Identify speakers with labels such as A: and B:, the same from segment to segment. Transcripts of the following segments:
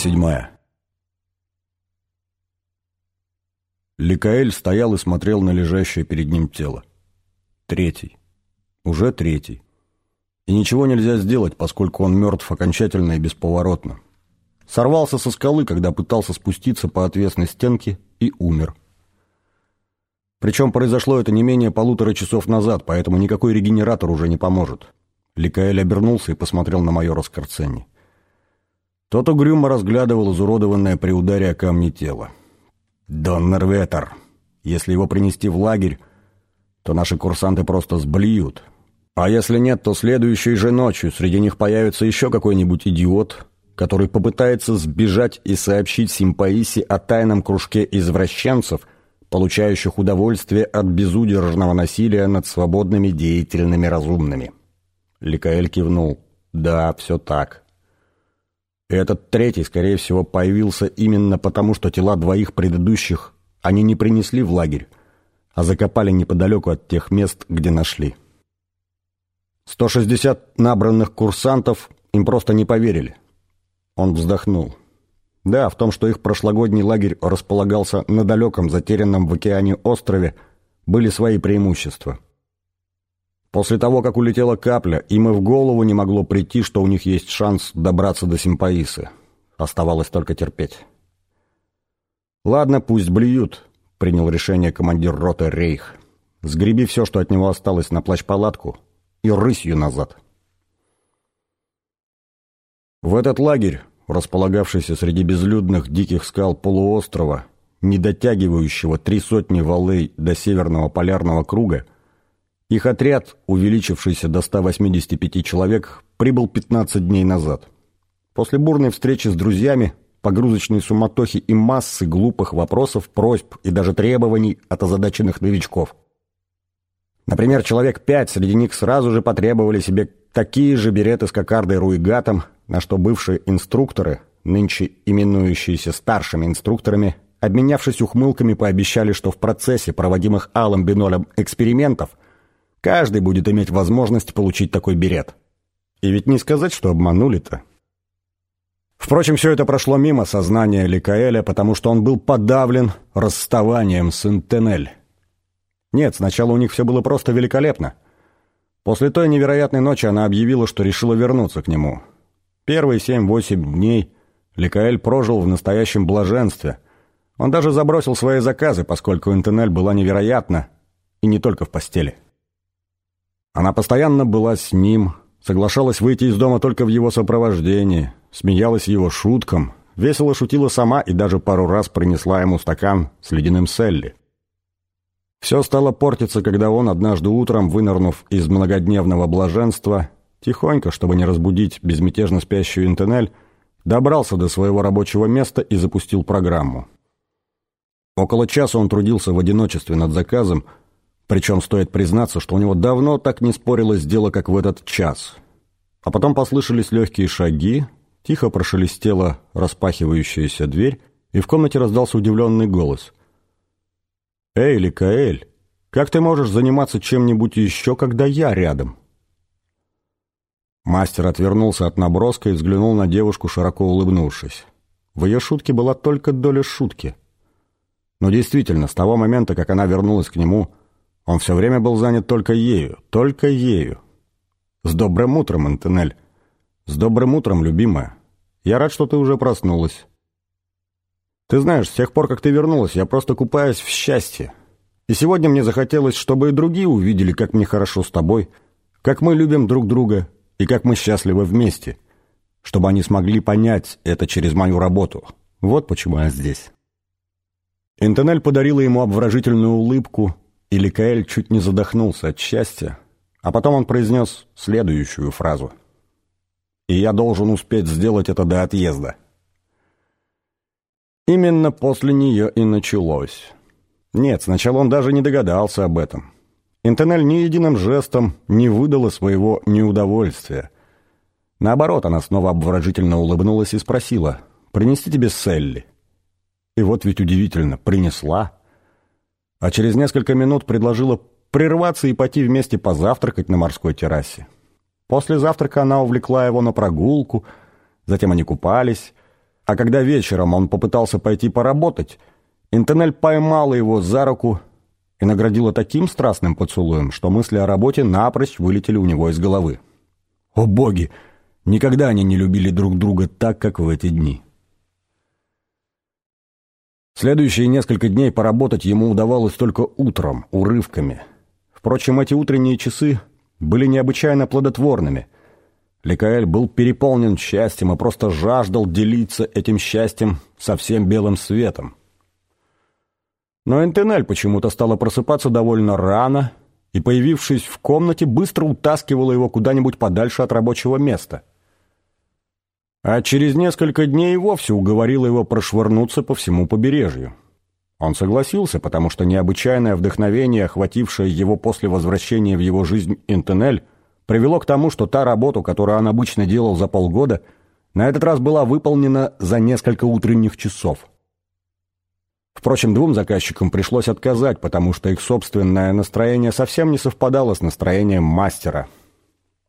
A: седьмая. Ликаэль стоял и смотрел на лежащее перед ним тело. Третий. Уже третий. И ничего нельзя сделать, поскольку он мертв окончательно и бесповоротно. Сорвался со скалы, когда пытался спуститься по отвесной стенке, и умер. Причем произошло это не менее полутора часов назад, поэтому никакой регенератор уже не поможет. Ликаэль обернулся и посмотрел на майора Скорценни. Тот угрюмо разглядывал изуродованное при ударе о камни тело. «Доннер Ветер! Если его принести в лагерь, то наши курсанты просто сблюют. А если нет, то следующей же ночью среди них появится еще какой-нибудь идиот, который попытается сбежать и сообщить Симпаисе о тайном кружке извращенцев, получающих удовольствие от безудержного насилия над свободными деятельными разумными». Ликаэль кивнул. «Да, все так». Этот третий, скорее всего, появился именно потому, что тела двоих предыдущих они не принесли в лагерь, а закопали неподалеку от тех мест, где нашли. 160 набранных курсантов им просто не поверили. Он вздохнул. Да, в том, что их прошлогодний лагерь располагался на далеком, затерянном в океане острове, были свои преимущества – После того, как улетела капля, им и в голову не могло прийти, что у них есть шанс добраться до Симпаисы. Оставалось только терпеть. «Ладно, пусть блюют», — принял решение командир роты Рейх. «Сгреби все, что от него осталось на плащ-палатку, и рысью назад». В этот лагерь, располагавшийся среди безлюдных диких скал полуострова, не дотягивающего три сотни валей до северного полярного круга, их отряд, увеличившийся до 185 человек, прибыл 15 дней назад. После бурной встречи с друзьями, погрузочной суматохи и массы глупых вопросов, просьб и даже требований от озадаченных новичков. Например, человек пять среди них сразу же потребовали себе такие же береты с кокардой Руигатом, на что бывшие инструкторы, нынче именующиеся старшими инструкторами, обменявшись ухмылками, пообещали, что в процессе проводимых Алым Бинолем экспериментов – Каждый будет иметь возможность получить такой берет. И ведь не сказать, что обманули-то. Впрочем, все это прошло мимо сознания Ликаэля, потому что он был подавлен расставанием с Интенель. Нет, сначала у них все было просто великолепно. После той невероятной ночи она объявила, что решила вернуться к нему. Первые семь-восемь дней Ликаэль прожил в настоящем блаженстве. Он даже забросил свои заказы, поскольку Интенель была невероятна, и не только в постели. Она постоянно была с ним, соглашалась выйти из дома только в его сопровождении, смеялась его шуткам, весело шутила сама и даже пару раз принесла ему стакан с ледяным селли. Все стало портиться, когда он, однажды утром, вынырнув из многодневного блаженства, тихонько, чтобы не разбудить безмятежно спящую Интенель, добрался до своего рабочего места и запустил программу. Около часа он трудился в одиночестве над заказом, причем стоит признаться, что у него давно так не спорилось дело, как в этот час. А потом послышались легкие шаги, тихо прошелестела распахивающаяся дверь, и в комнате раздался удивленный голос. «Эй, Ликаэль, как ты можешь заниматься чем-нибудь еще, когда я рядом?» Мастер отвернулся от наброска и взглянул на девушку, широко улыбнувшись. В ее шутке была только доля шутки. Но действительно, с того момента, как она вернулась к нему, он все время был занят только ею, только ею. С добрым утром, Антенель. С добрым утром, любимая. Я рад, что ты уже проснулась. Ты знаешь, с тех пор, как ты вернулась, я просто купаюсь в счастье. И сегодня мне захотелось, чтобы и другие увидели, как мне хорошо с тобой, как мы любим друг друга и как мы счастливы вместе, чтобы они смогли понять это через мою работу. Вот почему я здесь». Интонель подарила ему обворожительную улыбку, и Ликаэль чуть не задохнулся от счастья, а потом он произнес следующую фразу. «И я должен успеть сделать это до отъезда». Именно после нее и началось. Нет, сначала он даже не догадался об этом. Интенель ни единым жестом не выдала своего неудовольствия. Наоборот, она снова обворожительно улыбнулась и спросила, «Принести тебе Селли?» И вот ведь удивительно, принесла а через несколько минут предложила прерваться и пойти вместе позавтракать на морской террасе. После завтрака она увлекла его на прогулку, затем они купались, А когда вечером он попытался пойти поработать, Интенель поймала его за руку и наградила таким страстным поцелуем, что мысли о работе напрочь вылетели у него из головы. О боги! Никогда они не любили друг друга так, как в эти дни. Следующие несколько дней поработать ему удавалось только утром, урывками. Впрочем, эти утренние часы были необычайно плодотворными. Ликаэль был переполнен счастьем и просто жаждал делиться этим счастьем со всем белым светом. Но Энтенель почему-то стала просыпаться довольно рано и, появившись в комнате, быстро утаскивала его куда-нибудь подальше от рабочего места. А через несколько дней вовсе уговорила его прошвырнуться по всему побережью. Он согласился, потому что необычайное вдохновение, охватившее его после возвращения в его жизнь Интенель, привело к тому, что та работа, которую он обычно делал за полгода, на этот раз была выполнена за несколько утренних часов. Впрочем, двум заказчикам пришлось отказать, потому что их собственное настроение совсем не совпадало с настроением мастера.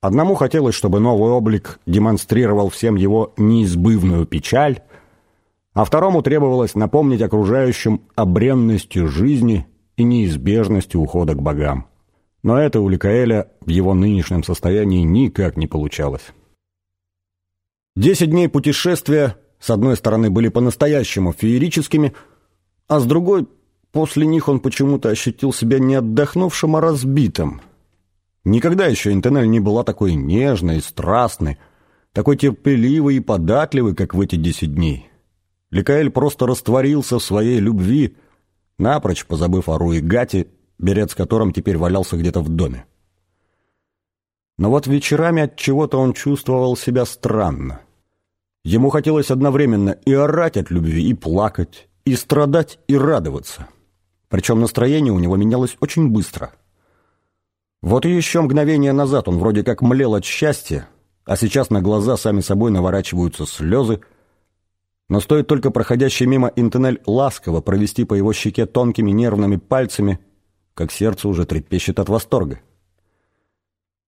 A: Одному хотелось, чтобы новый облик демонстрировал всем его неизбывную печаль, а второму требовалось напомнить окружающим о бренности жизни и неизбежности ухода к богам. Но это у Ликаэля в его нынешнем состоянии никак не получалось. Десять дней путешествия, с одной стороны, были по-настоящему феерическими – а с другой, после них он почему-то ощутил себя не отдохнувшим, а разбитым. Никогда еще Интенель не была такой нежной и страстной, такой терпеливой и податливой, как в эти десять дней. Ликаэль просто растворился в своей любви, напрочь позабыв о Руи Гате, берет с которым теперь валялся где-то в доме. Но вот вечерами от чего-то он чувствовал себя странно. Ему хотелось одновременно и орать от любви, и плакать, и страдать, и радоваться. Причем настроение у него менялось очень быстро. Вот еще мгновение назад он вроде как млел от счастья, а сейчас на глаза сами собой наворачиваются слезы, но стоит только проходящий мимо Интенель ласково провести по его щеке тонкими нервными пальцами, как сердце уже трепещет от восторга.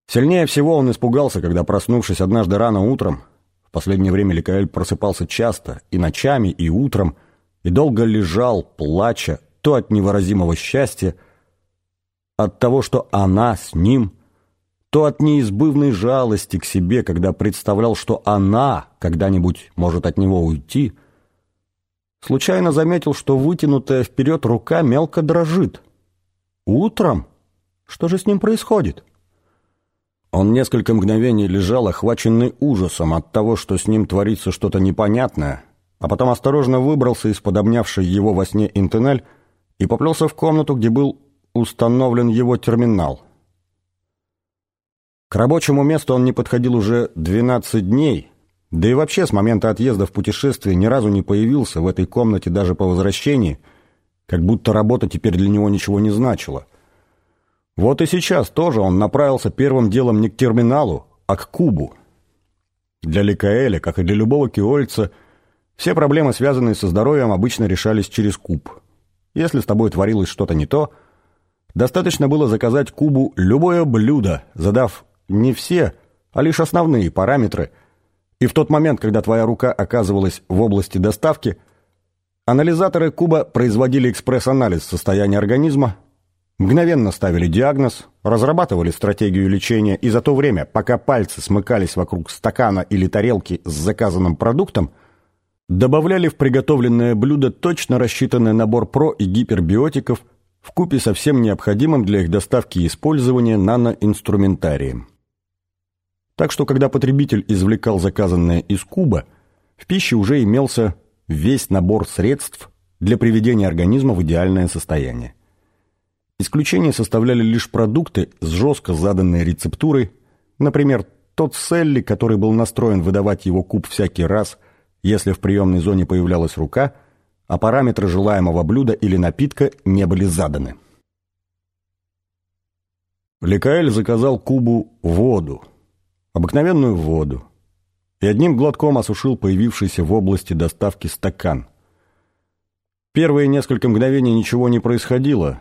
A: Сильнее всего он испугался, когда, проснувшись однажды рано утром, в последнее время Ликаэль просыпался часто, и ночами, и утром, и долго лежал, плача, то от невыразимого счастья, от того, что она с ним, то от неизбывной жалости к себе, когда представлял, что она когда-нибудь может от него уйти, случайно заметил, что вытянутая вперед рука мелко дрожит. Утром? Что же с ним происходит? Он несколько мгновений лежал, охваченный ужасом от того, что с ним творится что-то непонятное, а потом осторожно выбрался из-под обнявшей его во сне интенель и поплелся в комнату, где был установлен его терминал. К рабочему месту он не подходил уже 12 дней, да и вообще с момента отъезда в путешествие ни разу не появился в этой комнате даже по возвращении, как будто работа теперь для него ничего не значила. Вот и сейчас тоже он направился первым делом не к терминалу, а к кубу. Для Ликаэля, как и для любого киольца – все проблемы, связанные со здоровьем, обычно решались через куб. Если с тобой творилось что-то не то, достаточно было заказать кубу любое блюдо, задав не все, а лишь основные параметры, и в тот момент, когда твоя рука оказывалась в области доставки, анализаторы куба производили экспресс-анализ состояния организма, мгновенно ставили диагноз, разрабатывали стратегию лечения, и за то время, пока пальцы смыкались вокруг стакана или тарелки с заказанным продуктом – добавляли в приготовленное блюдо точно рассчитанный набор про- и гипербиотиков в купе со всем необходимым для их доставки и использования наноинструментарием. Так что, когда потребитель извлекал заказанное из куба, в пище уже имелся весь набор средств для приведения организма в идеальное состояние. Исключение составляли лишь продукты с жестко заданной рецептурой, например, тот селли, который был настроен выдавать его куб всякий раз – если в приемной зоне появлялась рука, а параметры желаемого блюда или напитка не были заданы. Ликаэль заказал Кубу воду, обыкновенную воду, и одним глотком осушил появившийся в области доставки стакан. Первые несколько мгновений ничего не происходило,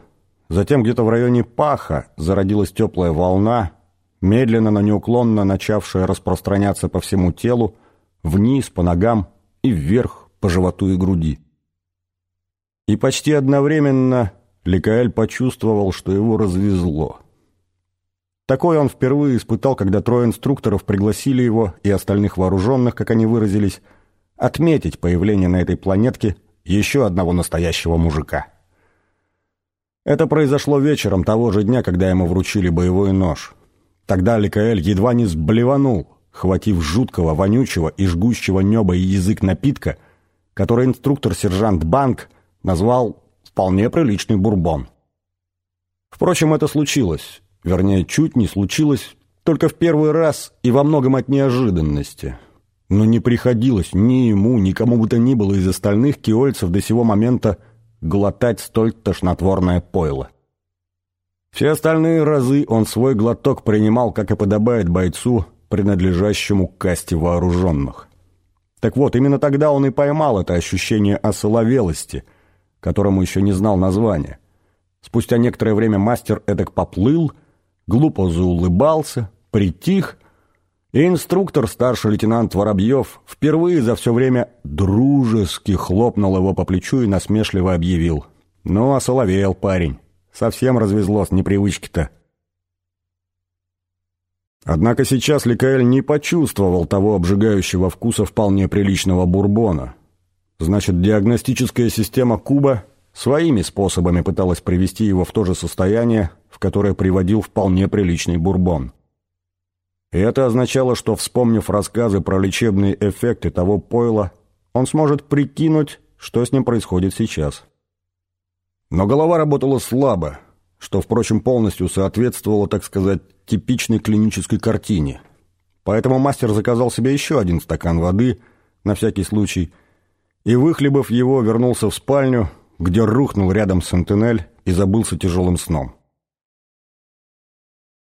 A: затем где-то в районе паха зародилась теплая волна, медленно, но неуклонно начавшая распространяться по всему телу, вниз, по ногам и вверх по животу и груди. И почти одновременно Ликаэль почувствовал, что его развезло. Такое он впервые испытал, когда трое инструкторов пригласили его и остальных вооруженных, как они выразились, отметить появление на этой планетке еще одного настоящего мужика. Это произошло вечером того же дня, когда ему вручили боевой нож. Тогда Ликаэль едва не сблеванул, хватив жуткого, вонючего и жгущего неба и язык напитка, который инструктор-сержант Банк назвал «вполне приличный бурбон». Впрочем, это случилось, вернее, чуть не случилось, только в первый раз и во многом от неожиданности. Но не приходилось ни ему, ни кому бы то ни было из остальных киольцев до сего момента глотать столь тошнотворное пойло. Все остальные разы он свой глоток принимал, как и подобает бойцу, принадлежащему к касте вооруженных. Так вот, именно тогда он и поймал это ощущение осоловелости, которому еще не знал названия. Спустя некоторое время мастер эдак поплыл, глупо заулыбался, притих, и инструктор, старший лейтенант Воробьев, впервые за все время дружески хлопнул его по плечу и насмешливо объявил. «Ну, осоловел парень. Совсем развезло с непривычки-то». Однако сейчас Ликаэль не почувствовал того обжигающего вкуса вполне приличного бурбона. Значит, диагностическая система Куба своими способами пыталась привести его в то же состояние, в которое приводил вполне приличный бурбон. И это означало, что, вспомнив рассказы про лечебные эффекты того пойла, он сможет прикинуть, что с ним происходит сейчас. Но голова работала слабо, что, впрочем, полностью соответствовало, так сказать, типичной клинической картине. Поэтому мастер заказал себе еще один стакан воды, на всякий случай, и, выхлебав его, вернулся в спальню, где рухнул рядом с Сентинель и забылся тяжелым сном.